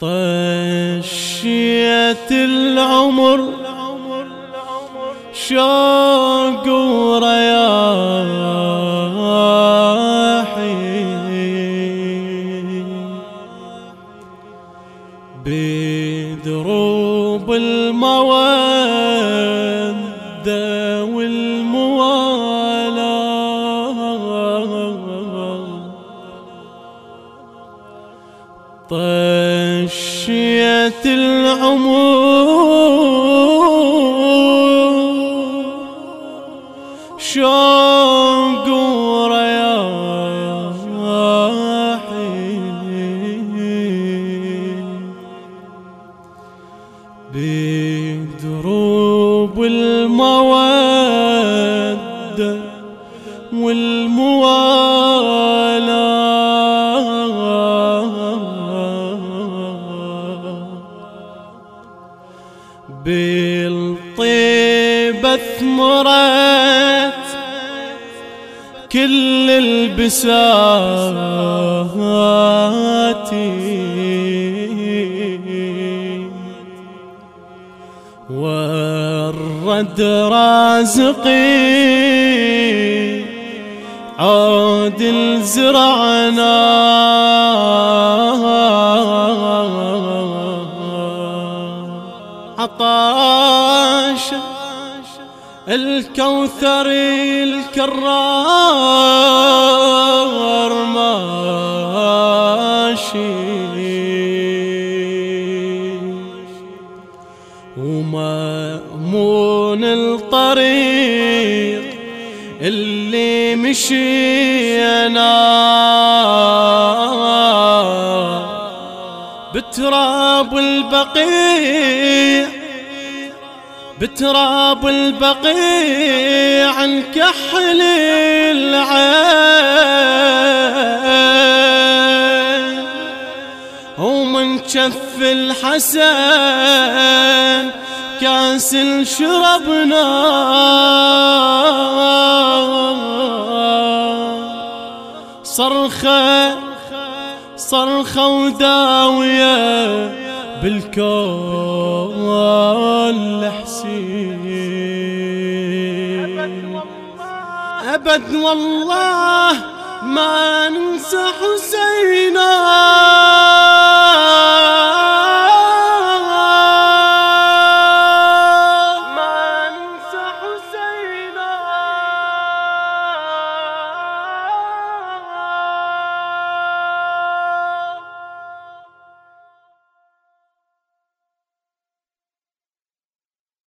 طشيت العمر شوق ورياحي. بدروب المودة طشيت العمر. شوق ورياحي. بدروب المودة بالطيبة ثمرت كل البسات والرد رازقي عود الزرعنا عطاش الكوثر الكرار ماشي. ومأمون الطريق اللي مشينا بتراب البقيع بتراب البقيع عن كحل العين. ومن شف الحسن كاس شربنا صرخة صرخة وداوية بالكون لحسين أبد والله ما ننسى حسينا